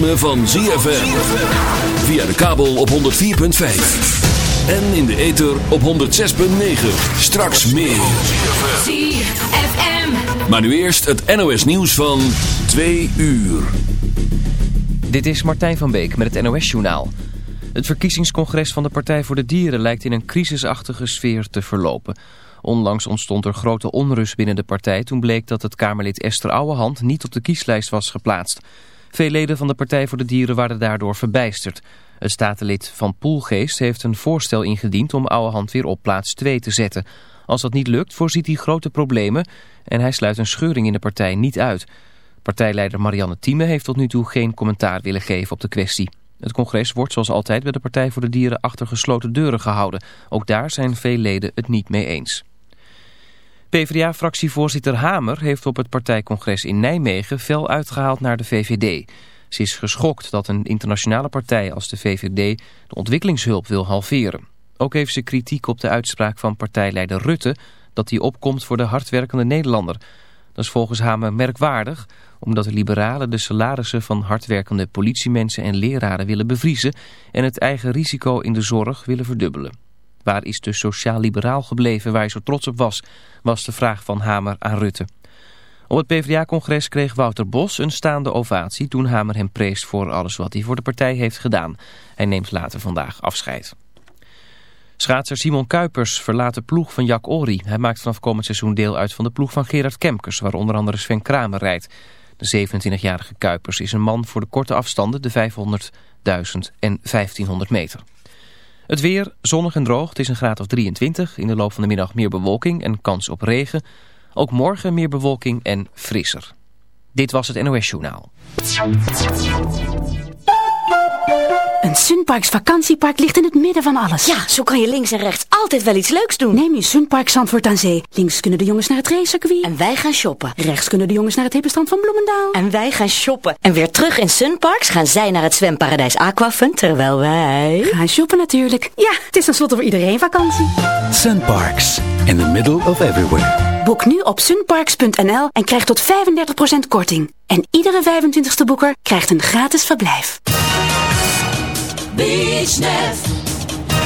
ritme van ZFM. Via de kabel op 104.5. En in de ether op 106.9. Straks meer. ZFM. Maar nu eerst het NOS nieuws van 2 uur. Dit is Martijn van Beek met het NOS-journaal. Het verkiezingscongres van de Partij voor de Dieren lijkt in een crisisachtige sfeer te verlopen. Onlangs ontstond er grote onrust binnen de partij toen bleek dat het Kamerlid Esther Ouwehand niet op de kieslijst was geplaatst. Veel leden van de Partij voor de Dieren waren daardoor verbijsterd. Het statenlid van Poelgeest heeft een voorstel ingediend om Ouwehand weer op plaats 2 te zetten. Als dat niet lukt voorziet hij grote problemen en hij sluit een scheuring in de partij niet uit. Partijleider Marianne Thieme heeft tot nu toe geen commentaar willen geven op de kwestie. Het congres wordt zoals altijd bij de Partij voor de Dieren achter gesloten deuren gehouden. Ook daar zijn veel leden het niet mee eens. PvdA-fractievoorzitter Hamer heeft op het partijcongres in Nijmegen fel uitgehaald naar de VVD. Ze is geschokt dat een internationale partij als de VVD de ontwikkelingshulp wil halveren. Ook heeft ze kritiek op de uitspraak van partijleider Rutte dat hij opkomt voor de hardwerkende Nederlander. Dat is volgens Hamer merkwaardig, omdat de liberalen de salarissen van hardwerkende politiemensen en leraren willen bevriezen en het eigen risico in de zorg willen verdubbelen. Waar is de sociaal-liberaal gebleven waar hij zo trots op was, was de vraag van Hamer aan Rutte. Op het PvdA-congres kreeg Wouter Bos een staande ovatie toen Hamer hem preest voor alles wat hij voor de partij heeft gedaan. Hij neemt later vandaag afscheid. Schaatser Simon Kuipers verlaat de ploeg van Jack Ori. Hij maakt vanaf komend seizoen deel uit van de ploeg van Gerard Kemkers, waar onder andere Sven Kramer rijdt. De 27-jarige Kuipers is een man voor de korte afstanden, de 500, 1000 en 1500 meter. Het weer, zonnig en droog, het is een graad of 23. In de loop van de middag meer bewolking en kans op regen. Ook morgen meer bewolking en frisser. Dit was het NOS Journaal. Een Sunparks vakantiepark ligt in het midden van alles. Ja, zo kan je links en rechts altijd wel iets leuks doen. Neem je Sunpark Zandvoort aan Zee. Links kunnen de jongens naar het racecircuit. En wij gaan shoppen. Rechts kunnen de jongens naar het hippenstrand van Bloemendaal. En wij gaan shoppen. En weer terug in Sunparks gaan zij naar het zwemparadijs Aquafun, terwijl wij... Gaan shoppen natuurlijk. Ja, het is tenslotte voor iedereen vakantie. Sunparks, in the middle of everywhere. Boek nu op sunparks.nl en krijg tot 35% korting. En iedere 25ste boeker krijgt een gratis verblijf. BeachNet.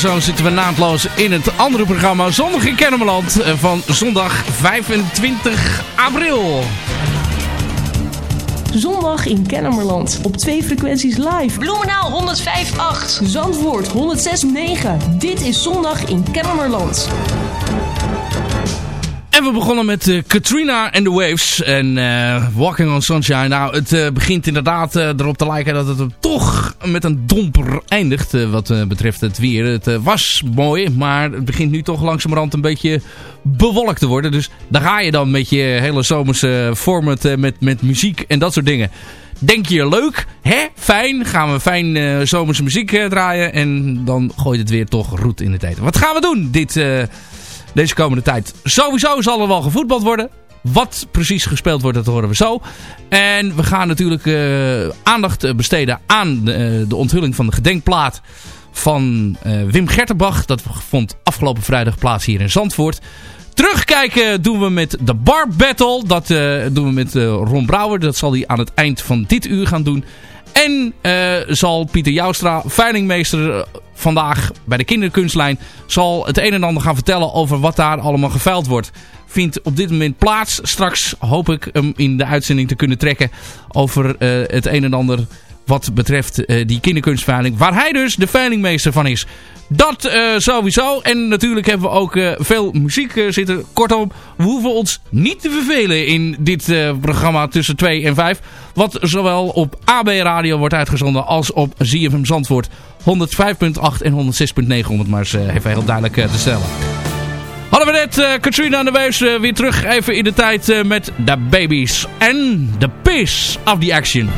Zo zitten we naadloos in het andere programma Zondag in Kennemerland eh, van zondag 25 april. Zondag in Kennemerland. Op twee frequenties live. Bloemenaal 105.8. Zandvoort 106.9. Dit is Zondag in Kennemerland. We begonnen met eh, Katrina and the Waves en eh, Walking on Sunshine. Nou, het eh, begint inderdaad erop te lijken dat het toch met een domper eindigt wat betreft het weer. Het was mooi, maar het begint nu toch langzamerhand een beetje bewolkt te worden. Dus daar ga je dan met je hele zomerse format met, met muziek en dat soort dingen. Denk je leuk, hè? Fijn, gaan we fijn zomerse muziek draaien en dan gooit het weer toch roet in het eten. Wat gaan we doen dit... deze komende tijd. Sowieso zal er wel gevoetbald worden. Wat precies gespeeld wordt, dat horen we zo. En we gaan natuurlijk eh, aandacht eh, besteden aan de, eh, de onthulling van de gedenkplaat van Wim Gertenbach. Dat vond afgelopen vrijdag plaats hier in Zandvoort. Terugkijken doen we met de Bar Battle. Dat doen we met Ron Brouwer. Dat zal hij aan het eind van dit uur gaan doen. En eh, zal Pieter Joustra, veilingmeester eh, vandaag bij de kinderkunstlijn, zal het een en ander gaan vertellen over wat daar allemaal geveild wordt. Vindt op dit moment plaats. Straks hoop ik hem in de uitzending te kunnen trekken over eh, het een en ander wat betreft eh, die kinderkunstveiling. Waar hij dus de veilingmeester van is. Dat eh, sowieso. En natuurlijk hebben we ook eh, veel muziek zitten. Kortom, we hoeven ons niet te vervelen in dit programma tussen 2 en 5. Wat zowel op AB Radio wordt uitgezonden als op ZFM Zandvoort 105.8 en 106.9 om het maar eens even heel duidelijk te stellen. Hadden we net Katrina de Wees eh, weer terug even in de tijd met de babies. En de piss of the action.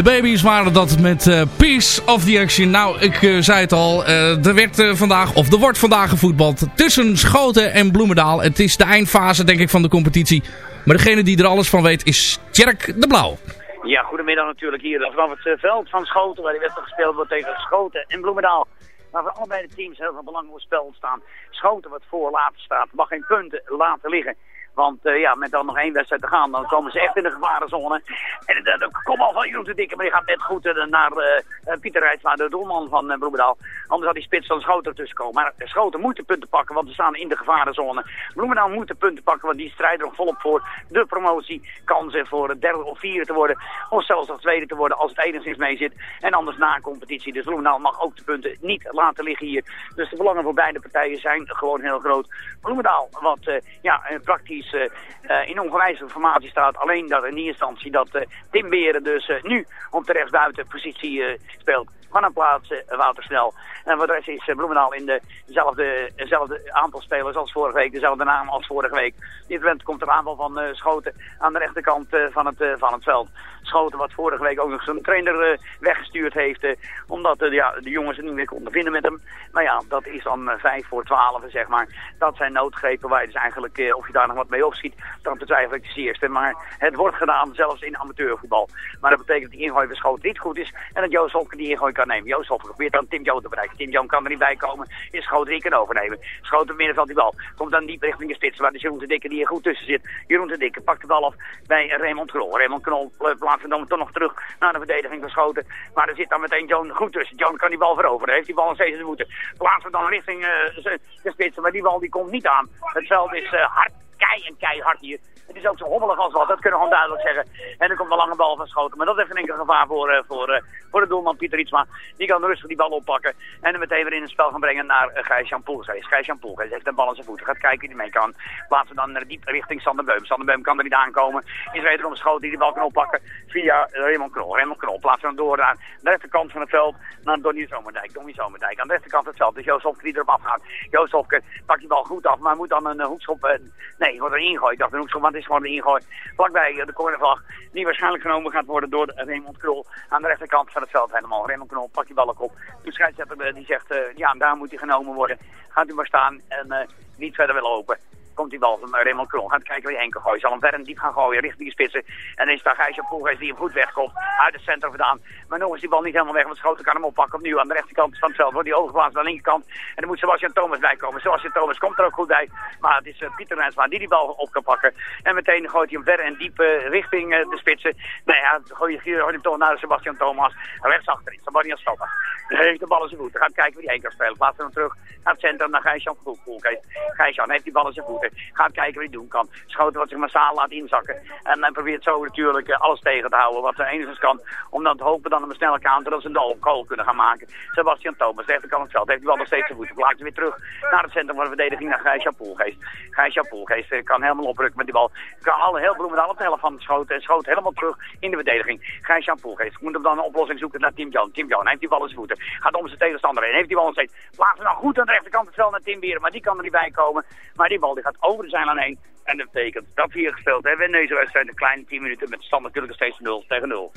De baby's waren dat met uh, Peace of the Action. Nou, ik uh, zei het al. Uh, er werd vandaag, of er wordt vandaag gevoetbald tussen Schoten en Bloemendaal. Het is de eindfase, denk ik, van de competitie. Maar degene die er alles van weet is Tjerk de Blauw. Ja, goedemiddag natuurlijk hier vanaf het veld van Schoten. Waar die wedstrijd gespeeld wordt tegen Schoten en Bloemendaal. Maar voor allebei de teams heel veel belang voor spel staan. Schoten wat voor later staat, mag geen punten laten liggen. Want uh, ja, met dan nog één wedstrijd te gaan, dan komen ze echt in de gevarenzone. En uh, de al van Jeroen de Dikke, maar die gaat net goed uh, naar Pieter Rijtsma, de doelman van uh, Bloemendaal. Anders had die spits dan Schoten tussen komen. Maar Schoten moeten punten pakken, want ze staan in de gevarenzone. Bloemendaal moet de punten pakken, want die strijden nog volop voor de promotie. Kansen voor derde of vierde te worden, of zelfs nog tweede te worden als het enigszins mee zit. En anders na competitie. Dus Bloemendaal mag ook de punten niet laten liggen hier. Dus de belangen voor beide partijen zijn gewoon heel groot. Bloemendaal, wat ja, praktisch uh, in ongewijze formatie staat. Alleen dat in die instantie dat uh, Tim Beren dus nu op de rechtsbuitenpositie speelt van een plaats Wouter Snel. En voor de rest is Bloemendaal in dezelfde, aantal spelers als vorige week, dezelfde naam als vorige week. Dit moment komt er aanval van Schoten aan de rechterkant van, het, van het veld. Schoten wat vorige week ook nog zijn trainer weggestuurd heeft, omdat ja, de jongens het niet meer konden vinden met hem. Maar ja, dat is dan 5 voor 12, zeg maar. Dat zijn noodgrepen waar je dus eigenlijk, of je daar nog wat mee opschiet, dan betwijfel ik de eerste. Maar het wordt gedaan, zelfs in amateurvoetbal. Maar dat betekent dat die ingooi van Schoten niet goed is en dat Joost Hofke die ingooi kan nemen. Joost Hofke probeert dan Tim Joon te bereiken. Tim Joon kan er niet bij komen, is Schoten die kan overnemen. Schoten middenveld die bal. Komt dan diep richting de spits, waar de Jeroen de Dikke die er goed tussen zit. Jeroen de Dikke pakt de bal af bij Raymond Knol. Raymond Knol plaatst hem dan toch nog terug naar de verdediging van Schoten. Maar er zit dan meteen Joan goed tussen. Joan kan die bal veroveren. Heeft die bal nog steeds in de voeten. Plaatst hem dan richting uh, de spits, maar die bal die komt niet aan. Het veld is uh, hard kei en keihard hier. Het is ook zo hobbelig als wat, dat kunnen we gewoon duidelijk zeggen. En er komt een lange bal van schoten. Maar dat is geen enkel gevaar voor, uh, voor, uh, voor de doelman Pieter Ietsma. Die kan rustig die bal oppakken en hem meteen weer in het spel gaan brengen naar uh, Gijs-Jan Poelgeest. Gijs-Jan heeft de bal aan zijn voeten. Gaat kijken wie hij mee kan. Plaatsen dan naar diep richting Sander Beum. Sander Beum kan er niet aankomen. Is wederom schoot die die bal kan oppakken via Raymond Krol. Raymond Krol plaatsen dan door naar de rechterkant van het veld naar Donny Zomerdijk. Donny Zomerdijk aan de rechterkant van het veld. Dus Joost Hofke die erop afgaat. Joost Hofke pakt die bal goed af, maar moet dan een hoekschop... nee, wordt er ingooien. Ik dacht want het is gewoon een ingooi vlakbij de cornervlag. Die waarschijnlijk genomen gaat worden door Raymond Krol aan de rechterkant van het veld helemaal. Raymond Krol pakt die bal ook op. De scheidsrechter die zegt, uh, ja, daar moet hij genomen worden. Gaat u maar staan en niet verder willen lopen komt die bal van Raymond Krol. Gaat kijken wie enkel gooien. Zal hem ver en diep gaan gooien richting de spitsen. En dan is daar Gijsje Poelgeest die hem goed wegkomt. Uit het centrum vandaan. Maar nog is die bal niet helemaal weg. Want Schoten kan hem oppakken. Opnieuw aan de rechterkant van het veld. Wordt die overgeplaatst aan de linkerkant. En dan moet Sebastian Thomas bij komen. Sebastian Thomas komt er ook goed bij. Maar het is uh, Pieter Rensma die die bal op kan pakken. En meteen gooit hij hem ver en diep uh, richting de spitsen. Nou ja, gooi je, hem toch naar Sebastian Thomas. Rechts achterin. Sebastian. Hij heeft de bal in zijn voeten. Gaat kijken wie die kan spelen. Plaatsen hem terug naar het centrum. Naar Gijsjan Poelgeest. Gijsjan heeft die bal in zijn Gaat kijken wie doen kan. Schoten wat zich massaal laat inzakken. En probeert zo natuurlijk uh, alles tegen te houden wat er enigszins kan. Om dan te hopen dan een snelle counter dat ze een goal kunnen gaan maken. Sebastian Thomas, de rechterkant het veld, heeft die bal nog steeds te voeten. Plaatst weer terug naar het centrum van de verdediging naar Gijs Poelgeest. Gijs Poelgeest uh, kan helemaal oprukken met die bal. Kan alle heel bloemen op de helft van schoten en schoot helemaal terug in de verdediging. Gijs Poelgeest moet hem dan een oplossing zoeken naar Tim Jones. Tim Jones heeft die bal in zijn voeten. Gaat om zijn tegenstander heen. Heeft die bal nog steeds. Plaatsen dan goed aan de rechterkant het veld naar Tim Beren. Maar die kan er niet bij komen. Maar die bal die gaat over de zijlijn heen. En dat betekent dat we hier gespeeld hebben in deze wedstrijd een kleine 10 minuten met stand natuurlijk steeds 0 tegen 0.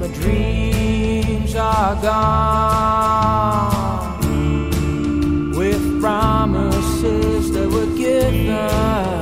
My dreams are gone with promises that were given.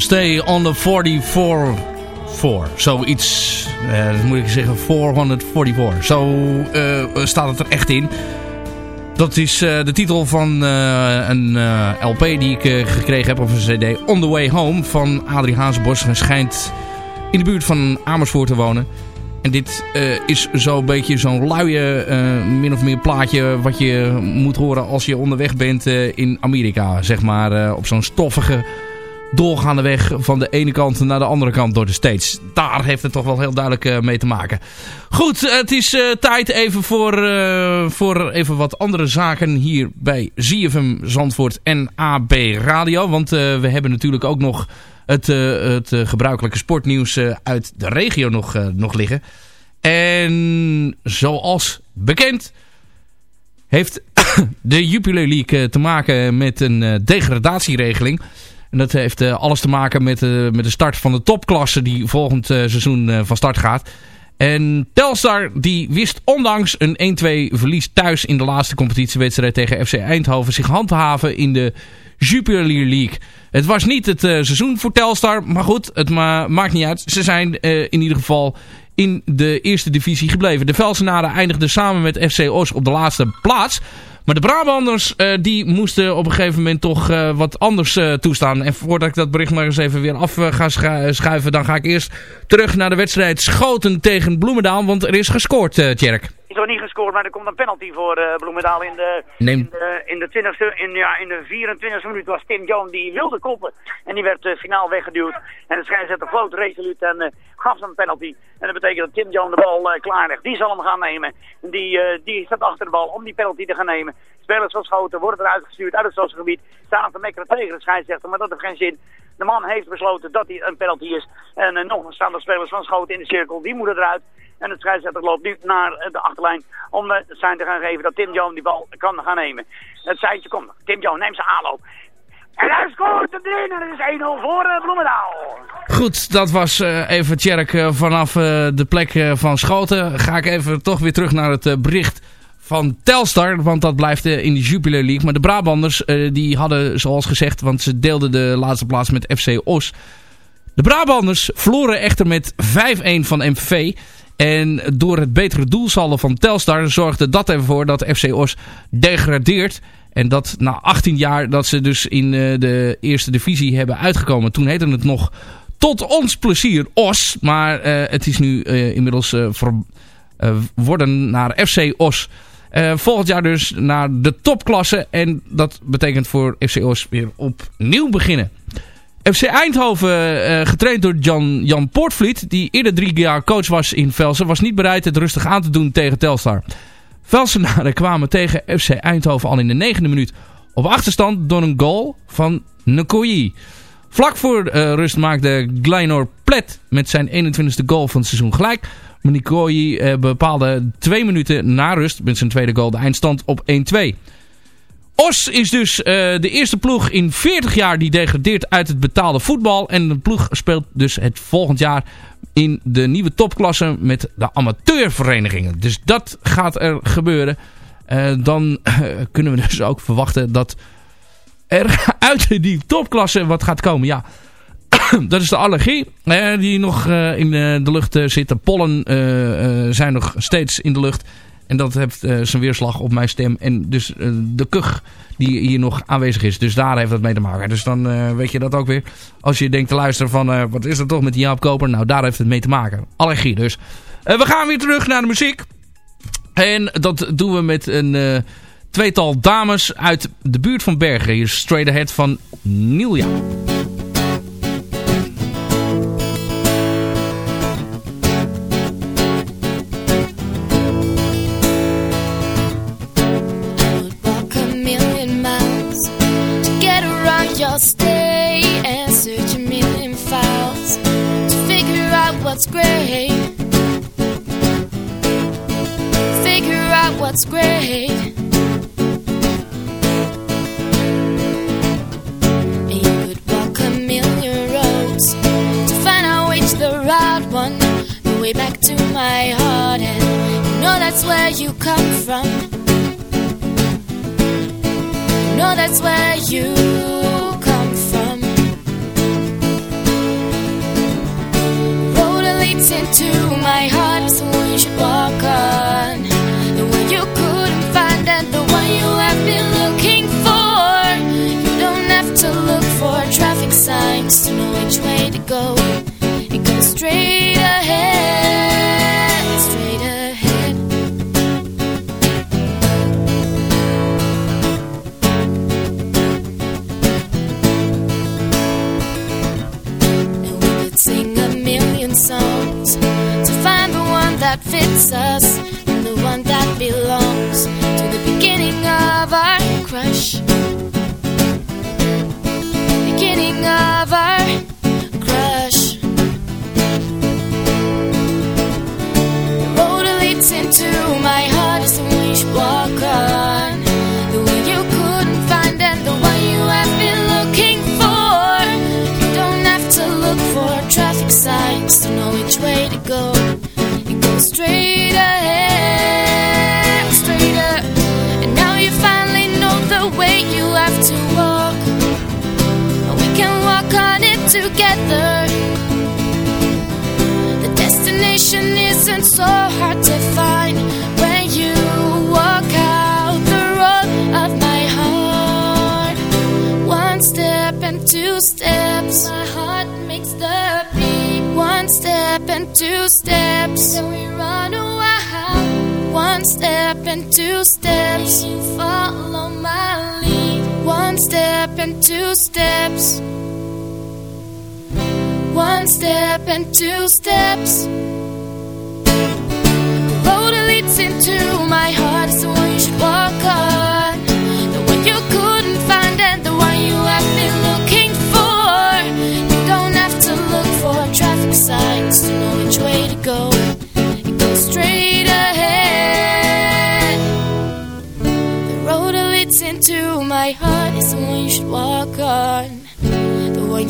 Stay on the 44. Zoiets, eh, dat moet ik zeggen, 444. Zo eh, staat het er echt in. Dat is eh, de titel van eh, een LP die ik gekregen heb, of een cd, On The Way Home van Adrie Hazebos. Hij schijnt in de buurt van Amersfoort te wonen. En dit is zo'n beetje zo'n luie, min of meer plaatje wat je moet horen als je onderweg bent in Amerika. Zeg maar op zo'n stoffige doorgaande weg van de ene kant naar de andere kant door de States. Daar heeft het toch wel heel duidelijk eh, mee te maken. Goed, het is eh, tijd even voor, eh, voor even wat andere zaken hier bij ZFM Zandvoort en AB Radio. Want we hebben natuurlijk ook nog het, het gebruikelijke sportnieuws uit de regio nog, nog liggen. En zoals bekend heeft de Jupiler League te maken met een degradatieregeling. En dat heeft eh, alles te maken met, eh, met de start van de topklasse die volgend eh, seizoen van start gaat. En Telstar die wist ondanks een 1-2 verlies thuis in de laatste competitiewedstrijd tegen FC Eindhoven zich handhaven in de Jupiler League. Het was niet het seizoen voor Telstar, maar goed, het ma maakt niet uit. Ze zijn in ieder geval in de eerste divisie gebleven. De Velsenaren eindigden samen met FC Os op de laatste plaats. Maar de Brabanders eh, die moesten op een gegeven moment toch eh, wat anders eh, toestaan. En voordat ik dat bericht maar eens even weer af ga schu- schuiven... dan ga ik eerst terug naar de wedstrijd Schoten tegen Bloemendaal. Want er is gescoord, Tjerk. Is nog niet gescoord, maar er komt een penalty voor eh Bloemendaal in de, Neem- in de, in de 20ste, in, ja, in de 24e minuut was Tim Jones die wilde koppen. En die werd eh, finaal weggeduwd. En de scheidsrechter floot resoluut en eh, gaf een penalty. En dat betekent dat Tim Jones de bal klaar legt. Die zal hem gaan nemen. En die, die staat achter de bal om die penalty te gaan nemen. Spelers van Schoten worden eruit gestuurd uit het strafgebied. Staan te mekkeren tegen de scheidsrechter, maar dat heeft geen zin. De man heeft besloten dat hij een penalty is. En uh, nog staan de spelers van Schoten in de cirkel. Die moeten eruit. En de scheidsrechter loopt nu naar eh, de achterlijn om de zijn te gaan geven dat Tim Jones die bal kan gaan nemen. Het seintje komt. Tim Jones neemt zijn aanloop. En hij scoort erin en het is 1-0 voor uh, Bloemendaal. Goed, dat was even Tjerk vanaf de plek van Schoten. Ga ik even toch weer terug naar het bericht van Telstar. Want dat blijft in de Jupiler League. Maar de Brabanders die hadden zoals gezegd, want ze deelden de laatste plaats met FC Os. De Brabanders verloren echter met 5-1 van MVV. En door het betere doelsaldo van Telstar zorgde dat ervoor dat FC Os degradeert. En dat na 18 jaar dat ze dus in uh, de eerste divisie hebben uitgekomen. Toen heette het nog tot ons plezier Os. Maar uh, het is nu uh, inmiddels verworden naar FC Os. volgend jaar dus naar de topklasse. En dat betekent voor FC Os weer opnieuw beginnen. FC Eindhoven, getraind door Jan, Jan Poortvliet, die eerder drie jaar coach was in Velsen, was niet bereid het rustig aan te doen tegen Telstar. Velsenaren kwamen tegen FC Eindhoven al in de negende minuut op achterstand door een goal van Nkoyi. Vlak voor uh, rust maakte Glynor Plet met zijn 21ste goal van het seizoen gelijk. Maar Nkoyi uh, bepaalde twee minuten na rust met zijn tweede goal de eindstand op 1-2. Os is dus uh, de eerste ploeg in 40 jaar die degradeert uit het betaalde voetbal. En de ploeg speelt dus het volgend jaar in de nieuwe topklasse met de amateurverenigingen. Dus dat gaat er gebeuren. Uh, dan uh, kunnen we dus ook verwachten dat er uit die topklasse wat gaat komen. Ja, dat is de allergie die nog in de lucht zit. De pollen zijn nog steeds in de lucht. En dat heeft zijn weerslag op mijn stem. En dus de kuch die hier nog aanwezig is. Dus daar heeft dat mee te maken. Dus dan uh, weet je dat ook weer. Als je denkt te luisteren van wat is er toch met die Jaap Koper? Nou, daar heeft het mee te maken. Allergie dus. We gaan weer terug naar de muziek. En dat doen we met een tweetal dames uit de buurt van Bergen. Hier Straight Ahead van Nilia. What's great. You could walk a million roads to find out which the right one. The way back to my heart, and you know that's where you come from. You know that's where you come from. Rotolites into my heart so we should walk on signs to know which way to go. It goes straight ahead, straight ahead. And we could sing a million songs to find the one that fits us and the one that belongs to the beginning of our crush. Signs to know which way to go. You go straight ahead, straighter. And now you finally know the way you have to walk. And we can walk on it together. The destination isn't so hard to find when you walk out the road of my heart. One step and two steps, my heart step and two steps, then we run a while. One step and two steps, you follow my lead. One step and two steps. One step and two steps. The road leads into my heart is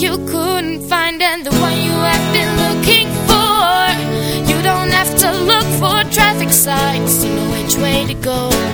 you couldn't find and the one you have been looking for. You don't have to look for traffic signs to know which way to go.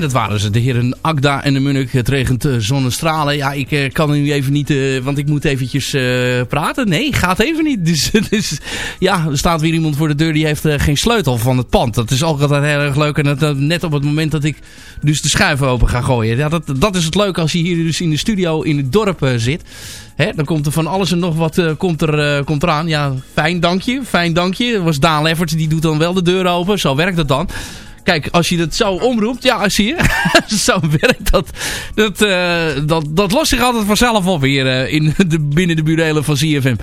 Dat waren ze, de heren Agda en de Munnik. Het regent eh, zonnestralen. Ja, ik eh, kan nu even niet, eh, want ik moet eventjes praten. Nee, gaat even niet. Dus, dus ja, er staat weer iemand voor de deur die heeft geen sleutel van het pand. Dat is ook altijd heel erg leuk. En net op het moment dat ik dus de schuiven open ga gooien. Ja, dat, dat is het leuke als je hier dus in de studio in het dorp zit. Dan komt er van alles en nog wat komt er, eh, komt eraan. Ja, fijn dankje, fijn dankje. Dat was Daan Lefferts, die doet dan wel de deur open. Zo werkt dat dan. Kijk, als je het zo omroept, ja, zie je. zo werkt dat. Dat, eh, dat. dat lost zich altijd vanzelf op hier eh, in de, binnen de burelen van CFM.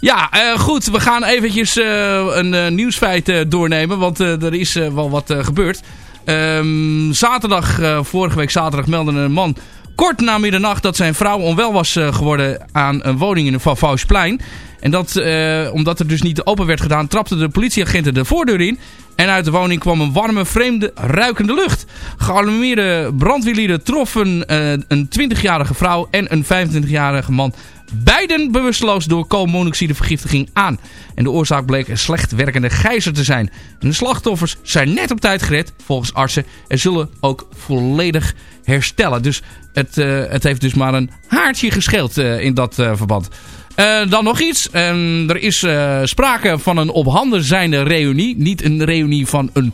Ja, eh, goed. We gaan eventjes een nieuwsfeit doornemen. Want er is wel wat gebeurd. Ehm, zaterdag, vorige week zaterdag, meldde een man kort na middernacht dat zijn vrouw onwel was geworden aan een woning in de Van. En dat, eh, omdat er dus niet open werd gedaan, trapten de politieagenten de voordeur in. En uit de woning kwam een warme, vreemde, ruikende lucht. Gealarmeerde brandweerlieden troffen eh, een 20-jarige vrouw en een 25-jarige man. Beiden bewusteloos door koolmonoxidevergiftiging aan. En de oorzaak bleek een slecht werkende gijzer te zijn. De slachtoffers zijn net op tijd gered, volgens artsen. En zullen ook volledig herstellen. Dus het, eh, het heeft dus maar een haartje gescheeld in dat verband. Eh, dan nog iets. Ehm, er is eh, sprake van een op handen zijnde reunie. Niet een reunie van een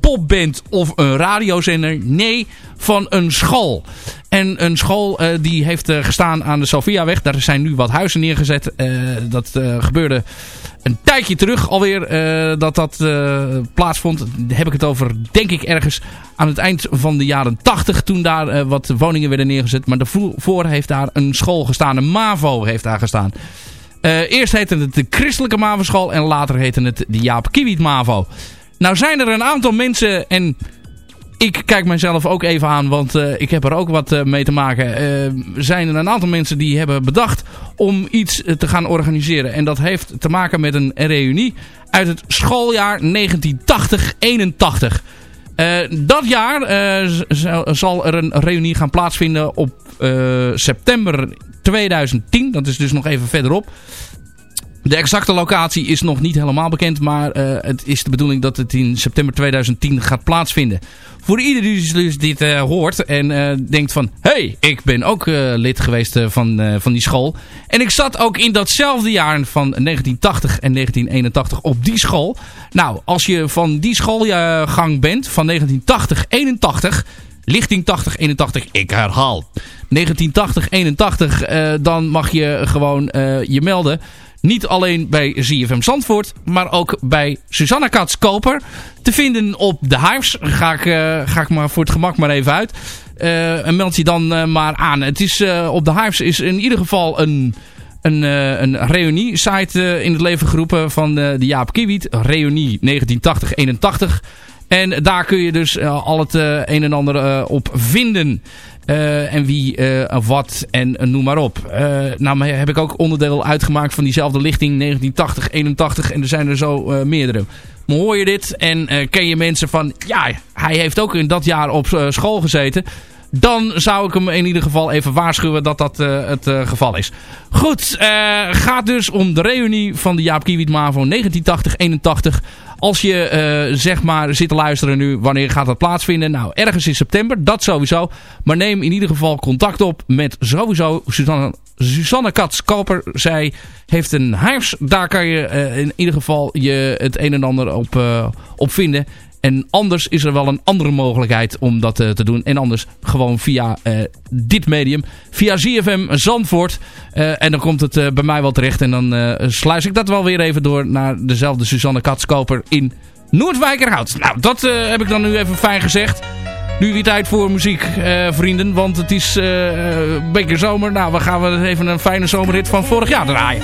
popband of een radiozender. Nee, van een school. En een school eh, die heeft gestaan aan de Sofiaweg. Daar zijn nu wat huizen neergezet. Dat gebeurde een tijdje terug alweer eh, dat dat eh, plaatsvond. Heb ik het over, denk ik, ergens aan het eind van de jaren 80. Toen daar eh, wat woningen werden neergezet. Maar daarvoor heeft daar een school gestaan. Een MAVO heeft daar gestaan. Eerst heette het de Christelijke MAVO-school. En later heette het de Jaap Kiewiet MAVO. Nou zijn er een aantal mensen... en ik kijk mijzelf ook even aan, want eh, ik heb er ook wat eh, mee te maken. Eh, zijn er een aantal mensen die hebben bedacht om iets te gaan organiseren. En dat heeft te maken met een reunie uit het schooljaar 1980-81. Eh, dat jaar zal er een reunie gaan plaatsvinden op september 2010. Dat is dus nog even verderop. De exacte locatie is nog niet helemaal bekend, maar eh, het is de bedoeling dat het in september 2010 gaat plaatsvinden. Voor ieder die dus dit eh, hoort en eh, denkt van... Hey, ik ben ook lid geweest van, van die school. En ik zat ook in datzelfde jaar van 1980 en 1981 op die school. Nou, als je van die schoolgang bent, van 1980, 81... Lichting 80, 81, ik herhaal. 1980, 81, eh, dan mag je gewoon je melden. Niet alleen bij ZFM Zandvoort, maar ook bij Susanna Kats Koper. Te vinden op de Hives. Ga ik, eh, ga ik maar voor het gemak maar even uit. Eh, en meld je dan eh, maar aan. Het is, op de Hives is in ieder geval een, een, een reunie-site in het leven geroepen van de Jaap Kiewiet. Reunie 1980-81. En daar kun je dus al het een en ander op vinden. Eh, en wie, eh, of wat en eh, noem maar op. Eh, nou heb ik ook onderdeel uitgemaakt van diezelfde lichting 1980, 81 en er zijn er zo eh, meerdere. Maar hoor je dit en eh, ken je mensen van... Ja, hij heeft ook in dat jaar op eh, school gezeten. Dan zou ik hem in ieder geval even waarschuwen dat dat eh, het eh, geval is. Goed, eh, gaat dus om de reunie van de Jaap Kiewiet MAVO 1980-81. Als je eh, zeg maar zit te luisteren nu, wanneer gaat dat plaatsvinden? Nou, ergens in september, dat sowieso. Maar neem in ieder geval contact op met sowieso Susanne, Susanne Kats-Koper. Zij heeft een huis, daar kan je eh, in ieder geval je het een en ander op, eh, op vinden. En anders is er wel een andere mogelijkheid om dat eh, te doen. En anders gewoon via eh, dit medium. Via ZFM Zandvoort. Eh, en dan komt het bij mij wel terecht. En dan sluis ik dat wel weer even door naar dezelfde Suzanne Katskoper in Noordwijkerhout. Nou, dat heb ik dan nu even fijn gezegd. Nu weer tijd voor muziek, eh, vrienden. Want het is eh, een beetje zomer. Nou, we gaan even een fijne zomerrit van vorig jaar draaien.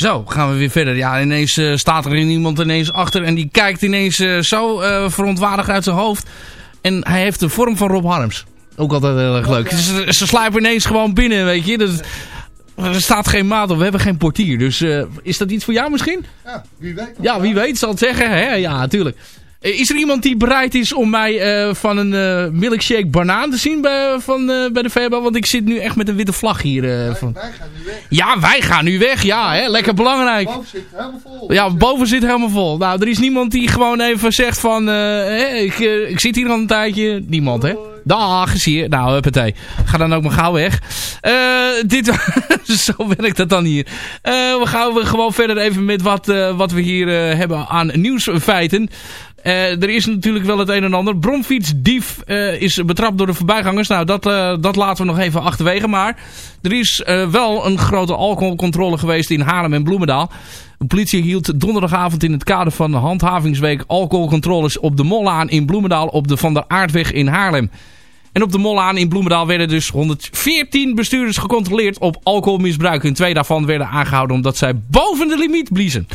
Zo, gaan we weer verder. Ja, ineens eh, staat er iemand ineens achter en die kijkt ineens eh, zo eh, verontwaardigd uit zijn hoofd. En hij heeft de vorm van Rob Harms. Ook altijd heel erg leuk. Ze, ze sluipen ineens gewoon binnen, weet je. Dat, er staat geen maat op, we hebben geen portier. Dus is dat iets voor jou misschien? Ja, wie weet. Ja, wie weet zal het zeggen. Hè? Ja, natuurlijk. Eh, Is er iemand die bereid is om mij eh, van een eh, milkshake banaan te zien bij, van, bij de VBA? Want ik zit nu echt met een witte vlag hier. eh, van... Wij gaan nu weg. Ja, wij gaan nu weg. Ja, hè? lekker belangrijk. Boven zit helemaal vol. Ja, boven zit helemaal vol. Nou, er is niemand die gewoon even zegt van... hè, ik, ik zit hier al een tijdje. Niemand, hè? Dag, zie je. Nou, huppatee. Ga dan ook maar gauw weg. Dit, zo werkt dat dan hier. We gaan we gewoon verder even met wat, wat we hier hebben aan nieuwsfeiten. Eh, er is natuurlijk wel het een en ander. Bromfietsdief eh is betrapt door de voorbijgangers. Nou, dat, eh, dat laten we nog even achterwege. Maar er is wel een grote alcoholcontrole geweest in Haarlem en Bloemendaal. De politie hield donderdagavond in het kader van de handhavingsweek alcoholcontroles op de Mollaan in Bloemendaal op de Van der Aardweg in Haarlem. En op de Mollaan in Bloemendaal werden dus 114 bestuurders gecontroleerd op alcoholmisbruik. En twee daarvan werden aangehouden omdat zij boven de limiet bliezen.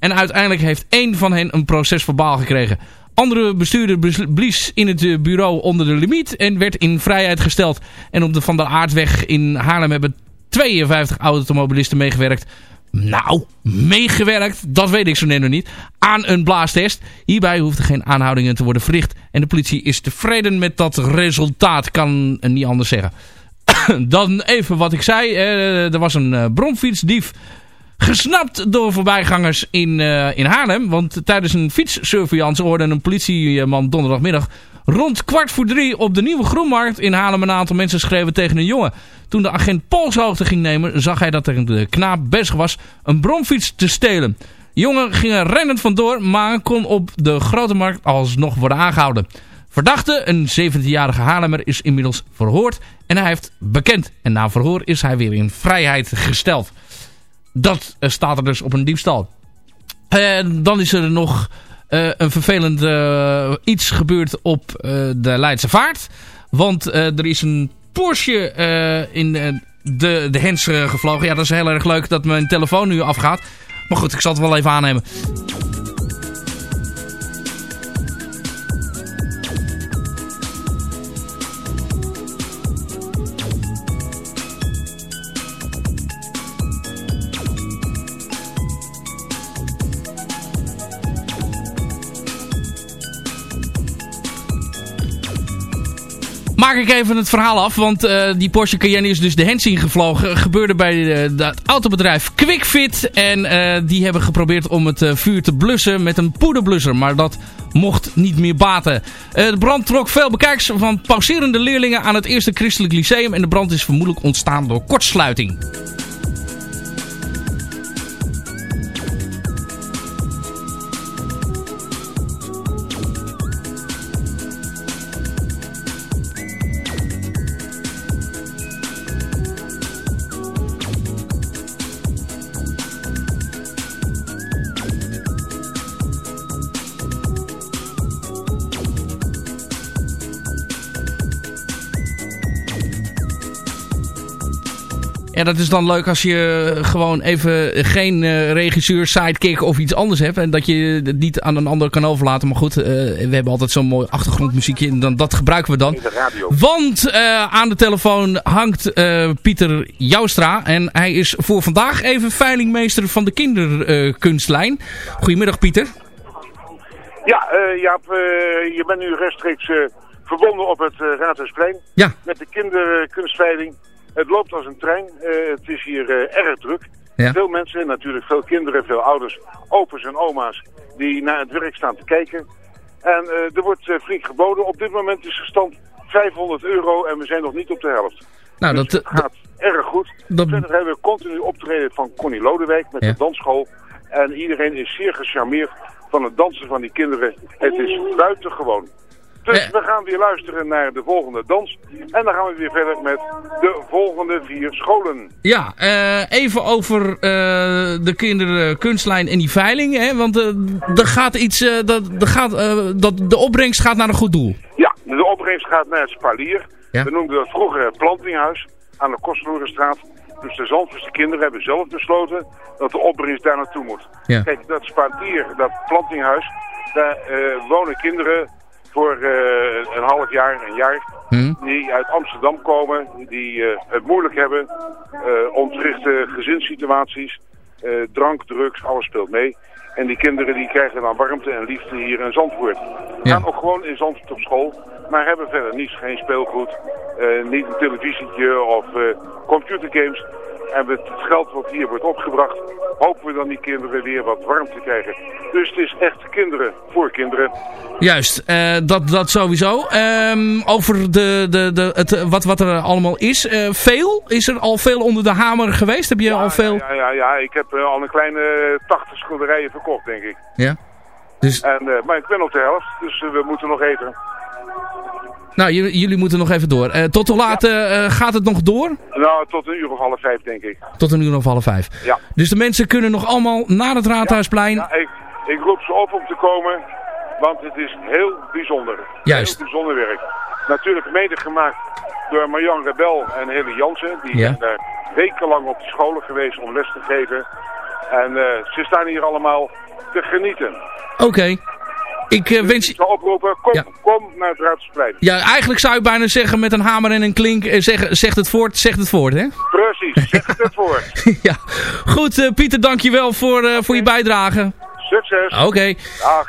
En uiteindelijk heeft één van hen een proces verbaal gekregen. Andere bestuurder bes- blies in het eh, bureau onder de limiet en werd in vrijheid gesteld. En op de Van der Aardweg in Haarlem hebben 52 automobilisten meegewerkt. Nou, meegewerkt, dat weet ik zo net nog niet, aan een blaastest. Hierbij hoefden geen aanhoudingen te worden verricht. En de politie is tevreden met dat resultaat, kan niet anders zeggen. Dan even wat ik zei, eh, er was een eh, bromfietsdief gesnapt door voorbijgangers in, eh, in Haarlem. Want tijdens een fietssurveillance hoorde een politieman donderdagmiddag rond kwart voor drie op de Nieuwe Groenmarkt in Haarlem een aantal mensen schreeuwen tegen een jongen. Toen de agent polshoogte ging nemen zag hij dat er de knaap bezig was een bromfiets te stelen. Jongen ging er rennend vandoor, maar kon op de Grote Markt alsnog worden aangehouden. Verdachte, een 17-jarige Haarlemmer, is inmiddels verhoord en hij heeft bekend. En na verhoor is hij weer in vrijheid gesteld. Dat eh, staat er dus op een diefstal. En dan is er nog eh, een vervelend eh, iets gebeurd op de Leidse Vaart. Want er is een Porsche in de, de hens gevlogen. Ja, dat is heel erg leuk dat mijn telefoon nu afgaat. Maar goed, ik zal het wel even aannemen. Maak ik even het verhaal af, want eh, die Porsche Cayenne is dus de hens ingevlogen. Gebeurde bij eh, het autobedrijf QuickFit. En eh, die hebben geprobeerd om het eh, vuur te blussen met een poederblusser. Maar dat mocht niet meer baten. Eh, de brand trok veel bekijks van pauserende leerlingen aan het Eerste Christelijk Lyceum. En de brand is vermoedelijk ontstaan door kortsluiting. Ja, dat is dan leuk als je gewoon even geen eh, regisseur, sidekick of iets anders hebt. En dat je het niet aan een ander kan overlaten. Maar goed, eh, we hebben altijd zo'n mooi achtergrondmuziekje. En dan, dat gebruiken we dan. Want eh, aan de telefoon hangt Pieter Joustra. En hij is voor vandaag even veilingmeester van de kinderkunstlijn. Goedemiddag Pieter. Ja, Jaap, je bent nu rechtstreeks verbonden op het uh, Raadhuisplein. Ja. Met de kinderkunstveiling. Het loopt als een trein. Eh, het is hier eh, erg druk. Ja. Veel mensen, natuurlijk veel kinderen, veel ouders, opa's en oma's die naar het werk staan te kijken. En eh, er wordt flink geboden. Op dit moment is de stand 500 euro en we zijn nog niet op de helft. Nou, dat, Het gaat erg goed. dat- Verder hebben we continu optreden van Connie Lodewijk met Ja. de dansschool. En iedereen is zeer gecharmeerd van het dansen van die kinderen. Het is buitengewoon. Dus we gaan weer luisteren naar de volgende dans. En dan gaan we weer verder met de volgende vier scholen. Ja, eh, even over eh, de kinderkunstlijn en die veiling. Hè? Want er gaat iets, dat, er gaat, dat, de opbrengst gaat naar een goed doel. Ja, de opbrengst gaat naar het Spalier. Ja. We noemden dat vroeger het plantinghuis aan de Kostverlorenstraat. Dus de Zandvoortse kinderen hebben zelf besloten dat de opbrengst daar naartoe moet. Ja. Kijk, dat Spalier, dat plantinghuis, daar wonen kinderen voor eh, een half jaar, een jaar, Hm? die uit Amsterdam komen, die eh, het moeilijk hebben, ontwrichte gezinssituaties, drank, drugs, alles speelt mee. En die kinderen die krijgen dan warmte en liefde hier in Zandvoort. Gaan ook gewoon in Zandvoort op school, maar hebben verder niets. Geen speelgoed, niet een televisietje of computergames. En met het geld wat hier wordt opgebracht, hopen we dan die kinderen weer wat warmte krijgen. Dus het is echt kinderen voor kinderen. Juist, eh, dat, dat sowieso. Ehm, over de, de, de, het, wat, wat er allemaal is. Eh, veel? Is er al veel onder de hamer geweest? Heb je al veel? Ja, ja, ja, ik heb eh, al een kleine 80 schilderijen verkocht, denk ik. Ja. Dus, En, maar ik ben op de helft, dus we moeten nog even. Nou, jullie, moeten nog even door. Eh, tot hoe laat eh, eh, gaat het nog door? Nou, tot een uur of half vijf, denk ik. Tot een uur of half vijf. Ja. Dus de mensen kunnen nog allemaal naar het Raadhuisplein. Ja, ik, ik roep ze op om te komen, want het is heel bijzonder. Juist. Heel bijzonder werk. Natuurlijk mede gemaakt door Marjan Rebel en Hille Jansen. Die Ja. zijn wekenlang op de scholen geweest om les te geven. En ze staan hier allemaal te genieten. Oké. Ik eh, wens je... Ik zal oproepen, kom, kom naar het Raadsplein. Ja, eigenlijk zou ik bijna zeggen met een hamer en een klink. eh, Zeg, zegt het voort, zegt het voort, hè? Precies, zeg het het voor. ja. Goed, eh, Pieter, dankjewel voor, eh, voor je bijdrage. Succes. Oké.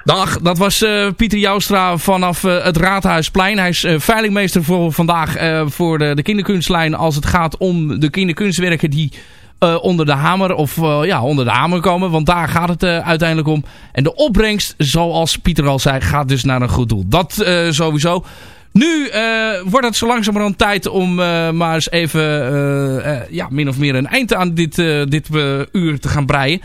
Dag. Dat was Pieter Joustra vanaf het Raadhuisplein. Hij is veilingmeester voor vandaag voor de, de kinderkunstlijn als het gaat om de kinderkunstwerken die eh, onder de hamer of eh, ja, onder de hamer komen. Want daar gaat het eh, uiteindelijk om. En de opbrengst, zoals Pieter al zei, gaat dus naar een goed doel. Dat sowieso. Nu wordt het zo langzamerhand tijd om maar eens even ja, min of meer een eind aan dit, dit uur te gaan breien.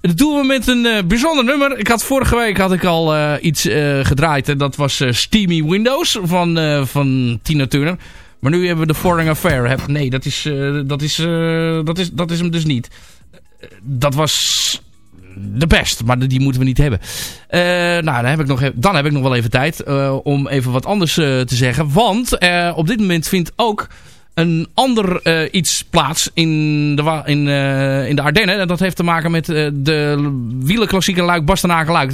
Dat doen we met een bijzonder nummer. Ik had vorige week had ik al iets gedraaid. En dat was Steamy Windows van, van Tina Turner. Maar nu hebben we de Foreign Affair. Nee, dat is, eh, dat, is, eh, dat, is, dat is hem dus niet. Eh, Dat was de best, maar die moeten we niet hebben. Nou, dan heb, ik nog, dan heb ik nog wel even tijd om even wat anders te zeggen. Want op dit moment vindt ook een ander iets plaats in de, in, in de Ardennen. En dat heeft te maken met de wielerklassieker Luik Bastenaken Luik.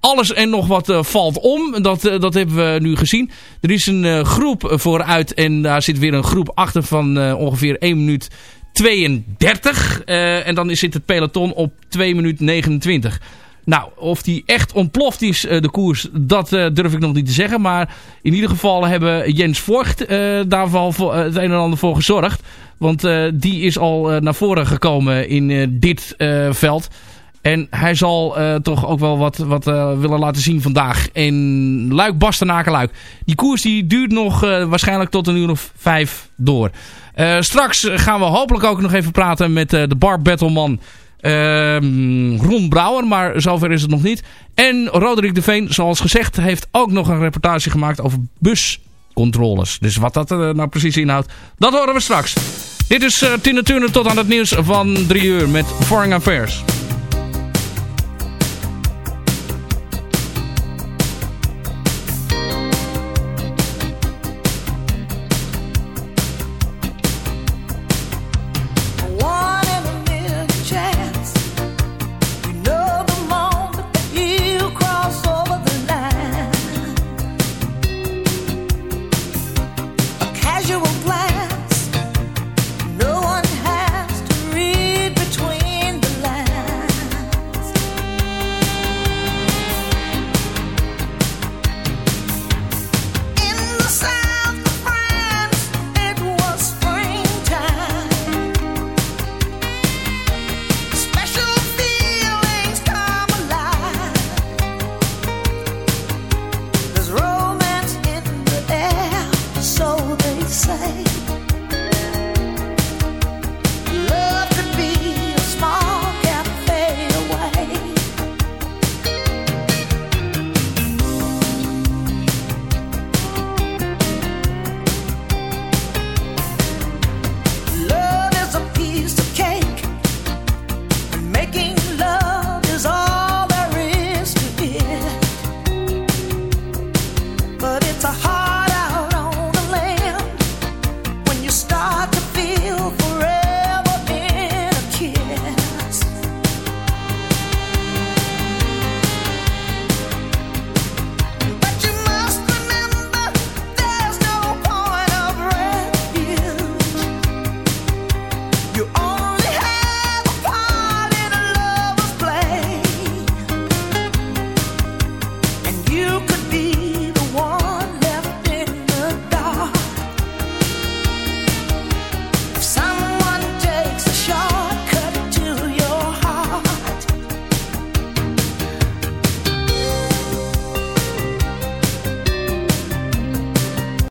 Alles en nog wat eh, valt om. Dat, eh, dat hebben we nu gezien. Er is een eh, groep vooruit en daar zit weer een groep achter van ongeveer 1 minuut 32. Eh, en dan zit het peloton op 2 minuut 29. Nou, of die echt ontploft is, de koers, dat durf ik nog niet te zeggen. Maar in ieder geval hebben Jens eh, daar voor, het een en ander voor gezorgd. Want die is al naar voren gekomen in dit veld. En hij zal eh, toch ook wel wat, wat eh, willen laten zien vandaag in Luik, Bastenaken, Luik. Die koers die duurt nog eh, waarschijnlijk tot een uur of vijf door. Straks gaan we hopelijk ook nog even praten met de bar battleman ehm, Ron Brouwer. Maar zover is het nog niet. En Roderick de Veen, zoals gezegd, heeft ook nog een reportage gemaakt over buscontroles. Dus wat dat nou precies inhoudt, dat horen we straks. Dit is Tina Turner tot aan het nieuws van drie uur met Foreign Affairs.